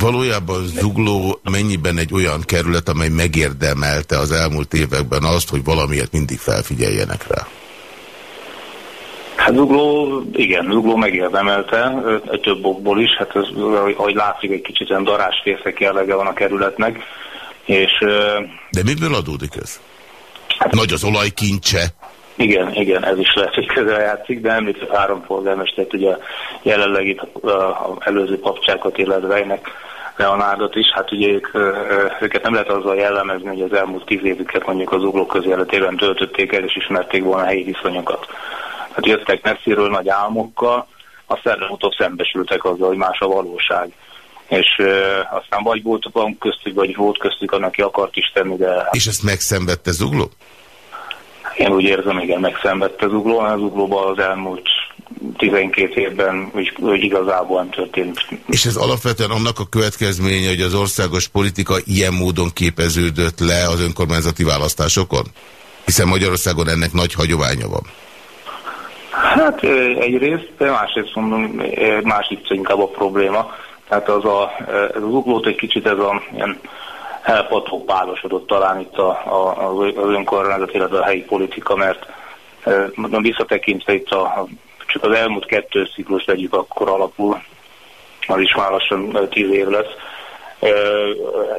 Valójában Zugló mennyiben egy olyan kerület, amely megérdemelte az elmúlt években azt, hogy valamiért mindig felfigyeljenek rá? Hát Zugló, igen, Zugló megérdemelte, több okból is, hát ez, ahogy látszik, egy kicsit olyan darásfészek jellege van a kerületnek, és... De miből adódik ez? Hát, Nagy az olajkincse? Igen, igen, ez is lehet, hogy közel játszik, de említett három polgármestert, ugye jelenleg itt az előző papcsákat illetve ennek Leonardot is, hát ugye ők, őket nem lehet azzal jellemezni, hogy az elmúlt tíz évüket mondjuk az uglók közéletében töltötték el, és ismerték volna a helyi viszonyokat. Hát jöttek messziről nagy álmokkal, aztán utóbb szembesültek azzal, hogy más a valóság. És ö, aztán vagy volt van köztük, vagy volt köztük, annak, aki akart is tenni, de... És ezt megszenvedte Zugló? Én úgy érzem, igen, megszenvedte Zugló, az Zuglóban az elmúlt 12 évben hogy igazából nem történt. És ez alapvetően annak a következménye, hogy az országos politika ilyen módon képeződött le az önkormányzati választásokon? Hiszen Magyarországon ennek nagy hagyománya van. Hát egyrészt, de másrészt mondom, másik inkább a probléma. Tehát az, a, ez az uglót egy kicsit ez a ilyen elpatópálosodott talán itt a, a, az önkormányzat, illetve a helyi politika, mert mondom, visszatekintve itt a csak az elmúlt kettő ciklus vegyük akkor alapul, az is már lassan tíz év lesz.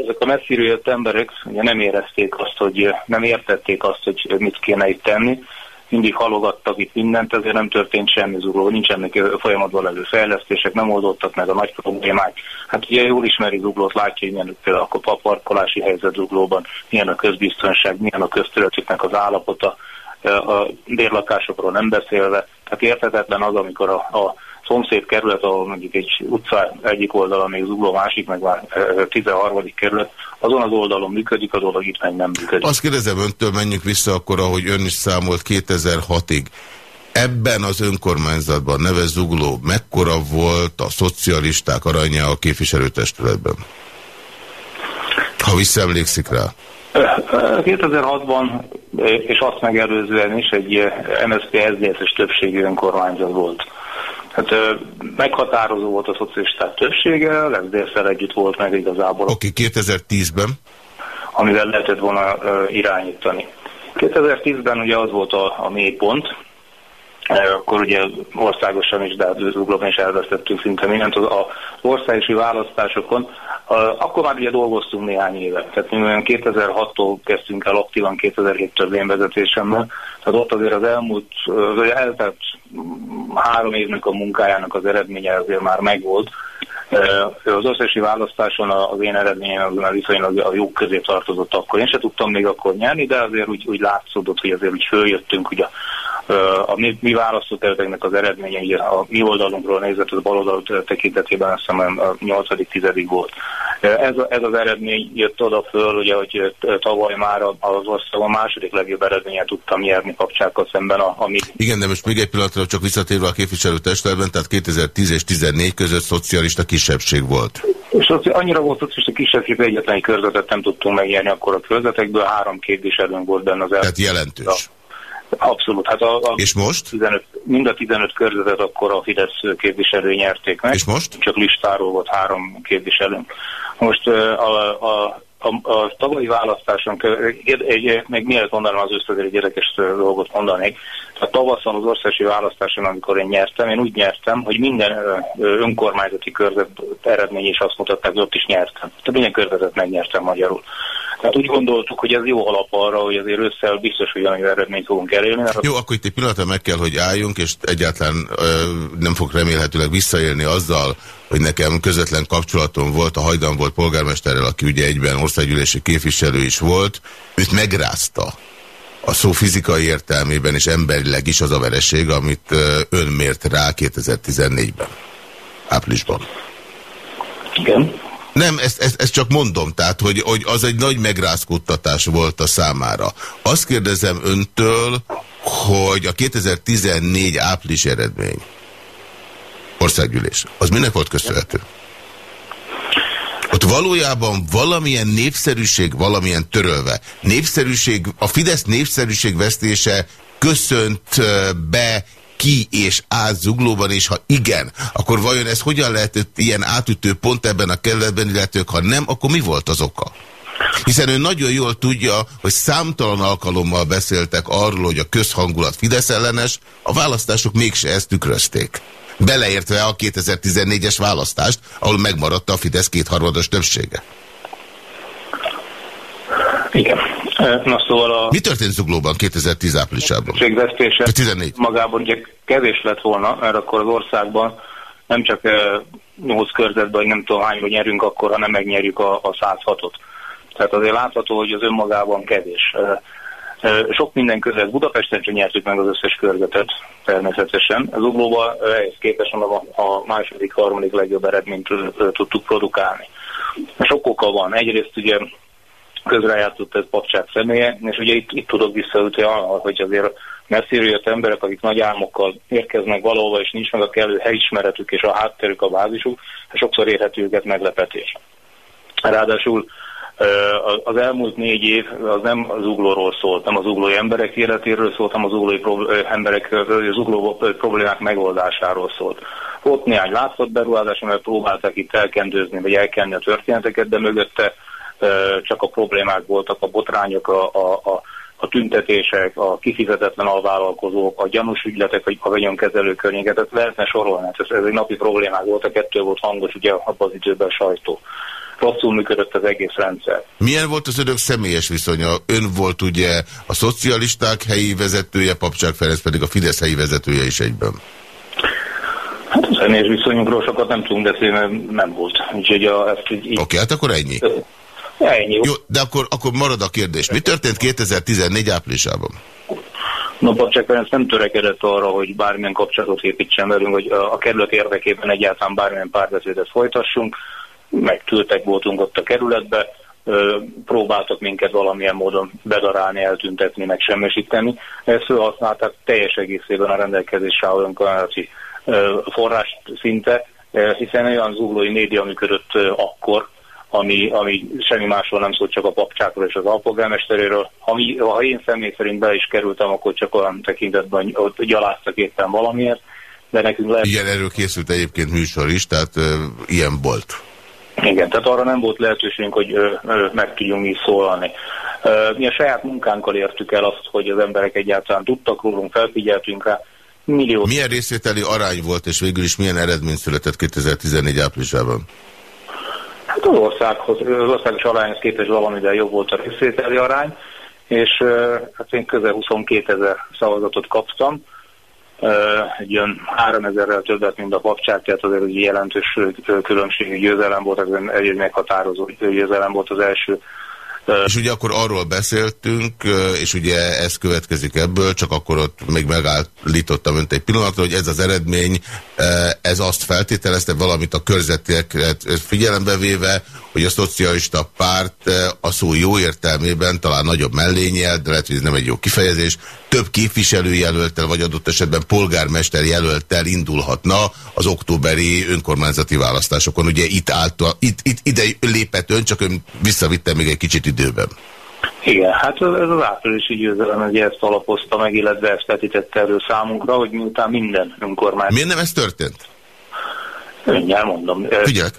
Ezek a messziről jött emberek ugye nem érezték azt, hogy nem értették azt, hogy mit kéne itt tenni, mindig halogattak itt mindent, ezért nem történt semmi zugló, nincsenek folyamatban levő fejlesztések, nem oldottak meg a nagy problémák. Hát ugye jól ismeri zuglót, látja, hogy milyen például a parkolási helyzet zuglóban, milyen a közbiztonság, milyen a közterületüknek az állapota, a bérlakásokról nem beszélve. Tehát érthetetlen az, amikor a, a szomszéd kerület, ahol mondjuk egy utca egyik oldalon még zugló, másik, meg már 13. kerület, azon az oldalon működik, az oldal itt meg nem működik. Azt kérdezem öntől, menjünk vissza akkor, ahogy ön is számolt 2006-ig. Ebben az önkormányzatban neve Zugló mekkora volt a szocialisták aranya a képviselőtestületben? Ha visszaemlékszik rá. 2006-ban, és azt megelőzően is egy MSZP SZDSZ-es többségű önkormányzat volt. Hát meghatározó volt a szocialisták többsége, a SZDSZ-el együtt volt meg igazából. Oké, okay, 2010-ben? Amivel lehetett volna irányítani. 2010-ben ugye az volt a, a mélypont, akkor ugye országosan is, de Zuglóban is elvesztettünk szinte mindent. Az, az országosi választásokon akkor már ugye dolgoztunk néhány éve, tehát mi olyan 2006-tól kezdtünk el aktívan 2007-től én vezetésemmel, tehát ott azért az elmúlt, az eltelt három évnek a munkájának az eredménye azért már megvolt. Az összesi választáson az én eredményem az viszonylag a jók közé tartozott akkor. Én se tudtam még akkor nyerni, de azért úgy, úgy látszódott, hogy azért úgy följöttünk, ugye a mi, mi választóterveknek az eredménye, ugye a mi oldalunkról nézett, az bal oldal tekintetében azt hiszem a 8 tizedik volt. Ez, ez az eredmény jött oda föl, ugye, hogy tavaly már az ország a második legjobb eredményet tudtam nyerni kapcsákkal szemben a, a mi. Igen, de most még egy pillanatra csak visszatérve a képviselőtestületben, tehát 2010 és 2014 között szocialista kisebbség volt. És az, annyira volt szocialista kisebbség, hogy egyetlen körzetet nem tudtunk megnyerni akkor a körzetekből, három képviselőnk volt benne az el. Tehát jelentős. Abszolút. Hát a, a és most? 15, mind a 15 körzetet akkor a Fidesz képviselő nyerték meg. És most? Csak listáról volt három képviselő. Most a, a, a, a tavalyi választáson, egy, egy, meg mielőtt mondanom az össze, egy érdekes dolgot mondanék. A tavaszon az országosi választáson, amikor én nyertem, én úgy nyertem, hogy minden önkormányzati körzet eredmény is azt mutatták, hogy ott is nyertem. Tehát minden körzetet megnyertem magyarul. Tehát úgy gondoltuk, hogy ez jó alap arra, hogy azért össze biztos, hogy olyan eredményt fogunk elérni. Jó, akkor itt egy pillanatra meg kell, hogy álljunk, és egyáltalán ö, nem fog remélhetőleg visszaélni azzal, hogy nekem közvetlen kapcsolatom volt, a hajdan volt polgármesterrel, aki ugye egyben országgyűlési képviselő is volt, őt megrázta a szó fizikai értelmében és emberileg is az a vereség, amit ön mért rá 2014-ben, áprilisban. Igen. Nem, ezt, ezt, ezt csak mondom, tehát, hogy, hogy az egy nagy megrázkódtatás volt a számára. Azt kérdezem öntől, hogy a 2014 április eredmény, országgyűlés, az minek volt köszönhető? Ott valójában valamilyen népszerűség, valamilyen törölve. Népszerűség, a Fidesz népszerűség vesztése köszönt be ki és át zuglóban, és ha igen, akkor vajon ez hogyan lehetett ilyen átütő pont ebben a kerületben, illetve ha nem, akkor mi volt az oka? Hiszen ő nagyon jól tudja, hogy számtalan alkalommal beszéltek arról, hogy a közhangulat Fidesz ellenes, a választások mégse ezt tükrözték. Beleértve a 2014-es választást, ahol megmaradt a Fidesz kétharmados többsége. Igen. Na szóval a... Mi történt Zuglóban 2010 áprilisában? Ségvesztése magában ugye kevés lett volna, mert akkor az országban nem csak 8 körzetben, hogy nem tudom hányban nyerünk akkor, ha nem megnyerjük a, a 106-ot. Tehát azért látható, hogy az önmagában kevés. Sok minden között Budapesten sem nyertük meg az összes körzetet, természetesen. Az uglóban ehhez képest a, a második, harmadik legjobb eredményt tudtuk produkálni. Sok oka van. Egyrészt ugye közrejátszott ez Papcsák személye, és ugye itt, itt tudok visszaütni arra, hogy azért messziről jött emberek, akik nagy álmokkal érkeznek valahova, és nincs meg a kellő helyismeretük és a hátterük, a bázisuk, sokszor érhető őket meglepetés. Ráadásul az elmúlt négy év az nem az uglóról szólt, nem az uglói emberek életéről szólt, hanem az uglói emberek, az ugló problémák megoldásáról szólt. Ott néhány látszott beruházás, mert próbálták itt elkendőzni, vagy elkenni a történeteket, de mögötte csak a problémák voltak, a botrányok, a, a, a, a tüntetések, a kifizetetlen alvállalkozók, a gyanús ügyletek, a vagyonkezelő környéket, tehát lehetne sorolni. Ez, ez egy napi problémák volt, a kettő volt hangos, ugye abban az időben sajtó rosszul működött az egész rendszer. Milyen volt az önök személyes viszonya? Ön volt ugye a szocialisták helyi vezetője, Papcsák Ferenc pedig a Fidesz helyi vezetője is egyben. Hát a személyes viszonyunkról sokat nem tudunk beszélni, mert nem volt. Úgyhogy a, ezt így... Oké, okay, hát akkor ennyi. Ennyi. Jó, de akkor, akkor marad a kérdés. Mi történt 2014 áprilisában? No, Papcsák Ferenc nem törekedett arra, hogy bármilyen kapcsolatot építsen velünk, hogy a kerület érdekében egyáltalán bármilyen párbeszédet folytassunk megtültek voltunk ott a kerületbe, próbáltak minket valamilyen módon bedarálni, eltüntetni, meg semmisíteni. Ezt felhasználták teljes egészében a rendelkezésre álló önkormányzati forrás szinte, hiszen olyan zuglói média működött akkor, ami, ami semmi másról nem szólt, csak a papcsákról és az alpolgármesteréről. Ami, ha én személy szerint be is kerültem, akkor csak olyan tekintetben, hogy ott gyaláztak éppen valamiért, de nekünk lehet... Igen, erről készült egyébként műsor is, tehát ö, ilyen volt. Igen, tehát arra nem volt lehetőségünk, hogy ö, ö, meg tudjunk így szólalni. Ö, mi a saját munkánkkal értük el azt, hogy az emberek egyáltalán tudtak rólunk, felfigyeltünk rá. Millió... Milyen részvételi arány volt, és végül is milyen eredmény született 2014 áprilisában? Hát az országhoz, az országos arányhoz képest valamivel jobb volt a részvételi arány, és hát én közel 22 ezer szavazatot kaptam, egy olyan 3000-rel többet, mint a papcsák, tehát azért egy jelentős különbségű győzelem volt, ez egy meghatározó győzelem volt az első és ugye akkor arról beszéltünk, és ugye ez következik ebből, csak akkor ott még megállítottam önt egy pillanatra, hogy ez az eredmény, ez azt feltételezte valamit a körzetieket figyelembe véve, hogy a szocialista párt a szó jó értelmében, talán nagyobb mellényel, de lehet, hogy ez nem egy jó kifejezés, több képviselőjelöltel, vagy adott esetben polgármester jelöltel indulhatna az októberi önkormányzati választásokon. Ugye itt, állt, itt, itt ide lépett ön, csak ön visszavitte még egy kicsit időben. Igen, hát ez az áprilisi győzelem, hogy ezt alapozta meg, illetve ezt vetítette elő számunkra, hogy miután minden önkormányzat... Miért nem ez történt? Mindjárt mondom. Figyelj.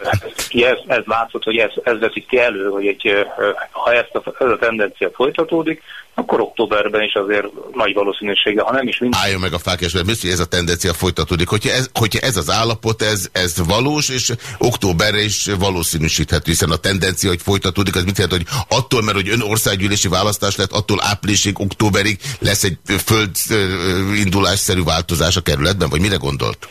Ez, ez látszott, hogy ez, ez veszik ki elő, hogy egy, ha ezt a, ez a tendencia folytatódik, akkor októberben is azért nagy valószínűsége, ha nem is minden... Álljon meg a fák, és hogy ez a tendencia folytatódik. Hogyha ez, hogyha ez az állapot, ez, ez valós, és októberre is valószínűsíthető, hiszen a tendencia, hogy folytatódik, az mit jelent, hogy attól, mert hogy ön országgyűlési választás lett, attól áprilisig, októberig lesz egy földindulásszerű változás a kerületben, vagy mire gondolt?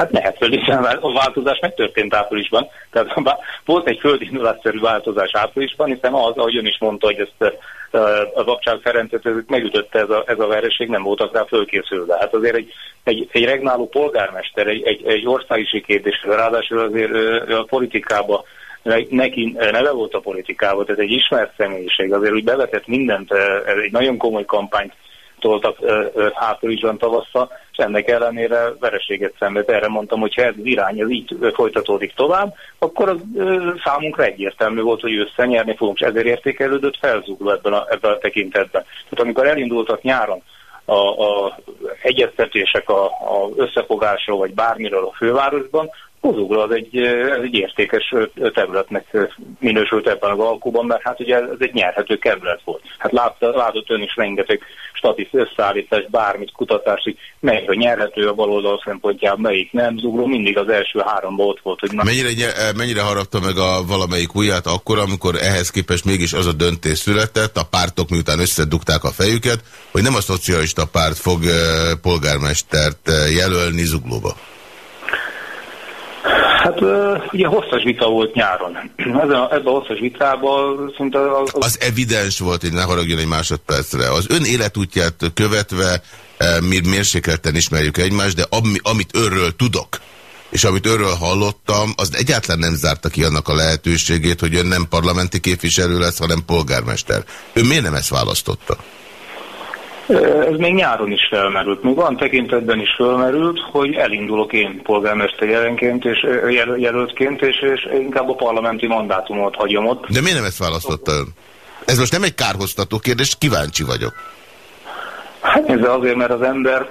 Hát lehet, hiszen a változás megtörtént áprilisban. Tehát volt egy földindulásszerű változás áprilisban, hiszen az, ahogy ön is mondta, hogy ezt a Babcsák Ferencet megütötte ez a, ez a vereség, nem voltak rá fölkészülve. Hát azért egy, egy, egy regnáló polgármester, egy, egy, egy országi kérdés, ráadásul azért a politikába neki neve volt a politikába, tehát egy ismert személyiség, azért úgy bevetett mindent, ez egy nagyon komoly kampányt toltak áprilisban tavasszal, és ennek ellenére vereséget szenved. Erre mondtam, hogy ha ez az irány, ez így folytatódik tovább, akkor az számunkra egyértelmű volt, hogy összenyerni fogunk, és ezért értékelődött felzúgló ebben a, ebben a tekintetben. Tehát amikor elindultak nyáron a, a egyeztetések a, a összefogásról, vagy bármiről a fővárosban, Hozugla az egy, ez egy értékes területnek minősült ebben az alkuban, mert hát ugye ez egy nyerhető kerület volt. Hát látta, látott ön is rengeteg statisztikai összeállítás, bármit, kutatást, hogy melyik a nyerhető a baloldal szempontjában, melyik nem. Zugló mindig az első háromban ott volt. Hogy mennyire, mennyire harapta meg a valamelyik ujját akkor, amikor ehhez képest mégis az a döntés született, a pártok miután összedugták a fejüket, hogy nem a szocialista párt fog polgármestert jelölni Zuglóba? Hát ugye hosszas vita volt nyáron. Ebben a, ebben a hosszas vitában szinte... Az... az evidens volt, hogy ne haragjon egy másodpercre. Az ön életútját követve mi mérsékelten ismerjük egymást, de ami, amit önről tudok, és amit őről hallottam, az egyáltalán nem zárta ki annak a lehetőségét, hogy ön nem parlamenti képviselő lesz, hanem polgármester. Ő miért nem ezt választotta? Ez még nyáron is felmerült. Még van tekintetben is felmerült, hogy elindulok én polgármester jelenként és jelöltként, és, és inkább a parlamenti mandátumot hagyom ott. De miért nem ezt választotta ön? Ez most nem egy kárhoztató kérdés, kíváncsi vagyok. Hát ez azért, mert az ember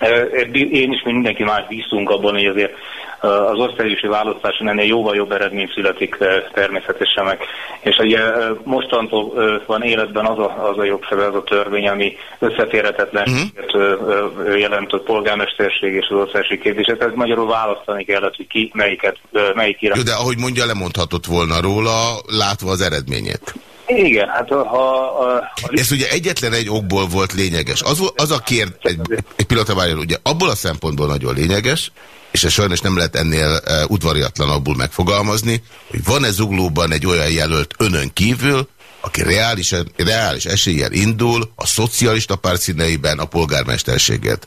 én is, mindenki más bízunk abban, hogy azért az országgyűlési választáson ennél jóval jobb eredmény születik természetesen meg. És ugye mostantól van életben az a, az a jogszabály, az a törvény, ami összeférhetetlenséget uh-huh. jelent a polgármesterség és az országgyűlési képviselet. Ez magyarul választani kellett, hogy ki melyiket, melyik irány. De ahogy mondja, lemondhatott volna róla, látva az eredményét. Igen, hát ha... ha Ez ugye egyetlen egy okból volt lényeges. Az, az a kérd... Egy, egy pillanatra várjon, ugye abból a szempontból nagyon lényeges, és ez sajnos nem lehet ennél uh, udvariatlanabbul megfogalmazni, hogy van-e zuglóban egy olyan jelölt önön kívül, aki reális, reális eséllyel indul a szocialista párt színeiben a polgármesterséget.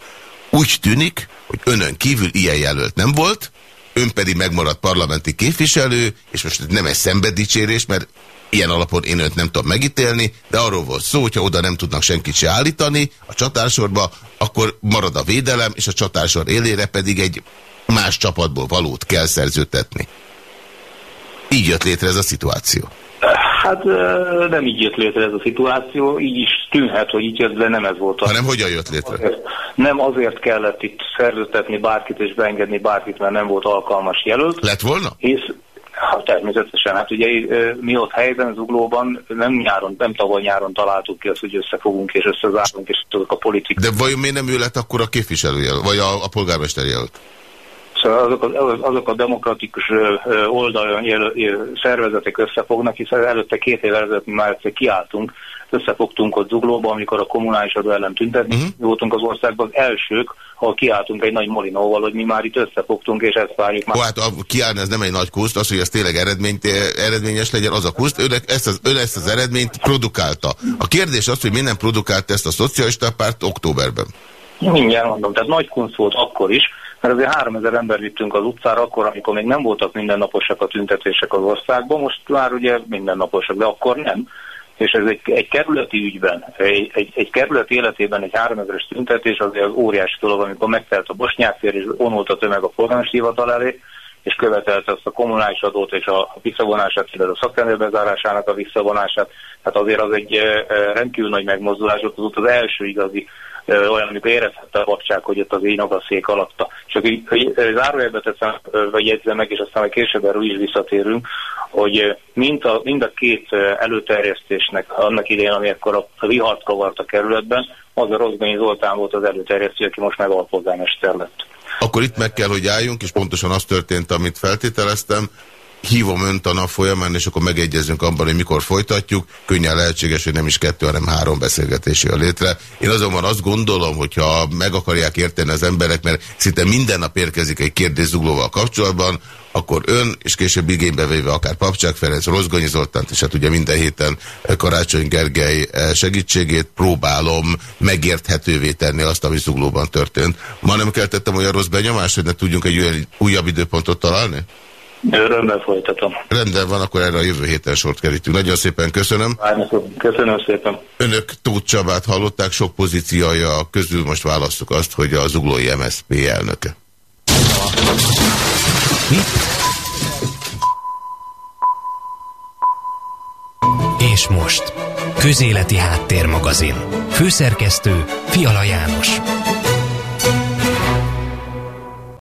Úgy tűnik, hogy önön kívül ilyen jelölt nem volt, ön pedig megmaradt parlamenti képviselő, és most nem egy szembedicsérés, mert Ilyen alapon én őt nem tudom megítélni, de arról volt szó, hogyha oda nem tudnak senkit se állítani a csatársorba, akkor marad a védelem, és a csatársor élére pedig egy más csapatból valót kell szerzőtetni. Így jött létre ez a szituáció. Hát nem így jött létre ez a szituáció, így is tűnhet, hogy így jött, de nem ez volt. A... Hanem hogyan jött létre? Azért, nem azért kellett itt szerzőtetni bárkit és beengedni bárkit, mert nem volt alkalmas jelölt. Lett volna? Hisz, Hát természetesen, hát ugye mi ott helyben, Zuglóban nem nyáron, nem tavaly nyáron találtuk ki azt, hogy összefogunk és összezárunk, és tudok a politik. De vajon miért nem ő lett akkor a képviselőjel, vagy a, a polgármester jelölt? Szóval azok, a, azok a demokratikus oldalon szervezetek összefognak, hiszen előtte két évvel ezelőtt már egyszer kiálltunk, összefogtunk ott Zuglóba, amikor a kommunális adó ellen tüntetni, uh-huh. voltunk az országban az elsők, ahol kiálltunk egy nagy molinóval, hogy mi már itt összefogtunk, és ezt várjuk már. Hát a, kiállni ez nem egy nagy kuszt, az, hogy ez tényleg eredményt, eredményes legyen, az a kuszt. Ön ezt, az, ön ezt az eredményt produkálta. A kérdés az, hogy miért nem produkált ezt a szocialista párt októberben? Mindjárt mondom, tehát nagy kunst volt akkor is, mert azért 3000 ember vittünk az utcára akkor, amikor még nem voltak mindennaposak a tüntetések az országban, most már ugye mindennaposak, de akkor nem és ez egy, egy kerületi ügyben, egy, egy, egy kerület életében egy 3000-es tüntetés azért az óriási dolog, amikor megtelt a bosnyákfér, és vonult a tömeg a polgármesti hivatal elé, és követelte azt a kommunális adót és a visszavonását, illetve a szakrendelő bezárásának a visszavonását. Tehát azért az egy rendkívül nagy megmozdulás, ott az, az első igazi olyan, amikor érezhette a vakság, hogy ott az én a szék alatta. Csak így, hogy zárójelbe teszem, vagy jegyzem meg, és aztán majd később erről is visszatérünk, hogy mind a, mind a két előterjesztésnek annak idején, amikor a vihart kavart a kerületben, az a Rozgonyi Zoltán volt az előterjesztő, aki most meg alpolgármester lett. Akkor itt meg kell, hogy álljunk, és pontosan az történt, amit feltételeztem hívom önt a nap folyamán, és akkor megegyezünk abban, hogy mikor folytatjuk. Könnyen lehetséges, hogy nem is kettő, hanem három beszélgetési a létre. Én azonban azt gondolom, hogyha meg akarják érteni az emberek, mert szinte minden nap érkezik egy kérdés zuglóval kapcsolatban, akkor ön, és később igénybe véve akár Papcsák Ferenc, Rozgonyi Zoltánt, és hát ugye minden héten Karácsony Gergely segítségét próbálom megérthetővé tenni azt, ami zuglóban történt. Ma nem keltettem olyan rossz benyomást, hogy ne tudjunk egy újabb időpontot találni? Örömmel folytatom. Rendben van, akkor erre a jövő héten sort kerítünk. Nagyon szépen köszönöm. Köszönöm szépen. Önök Tóth Csabát hallották, sok pozíciója közül most választjuk azt, hogy a zuglói MSZP elnöke. Mi? És most, Közéleti Háttérmagazin. Főszerkesztő Fiala János.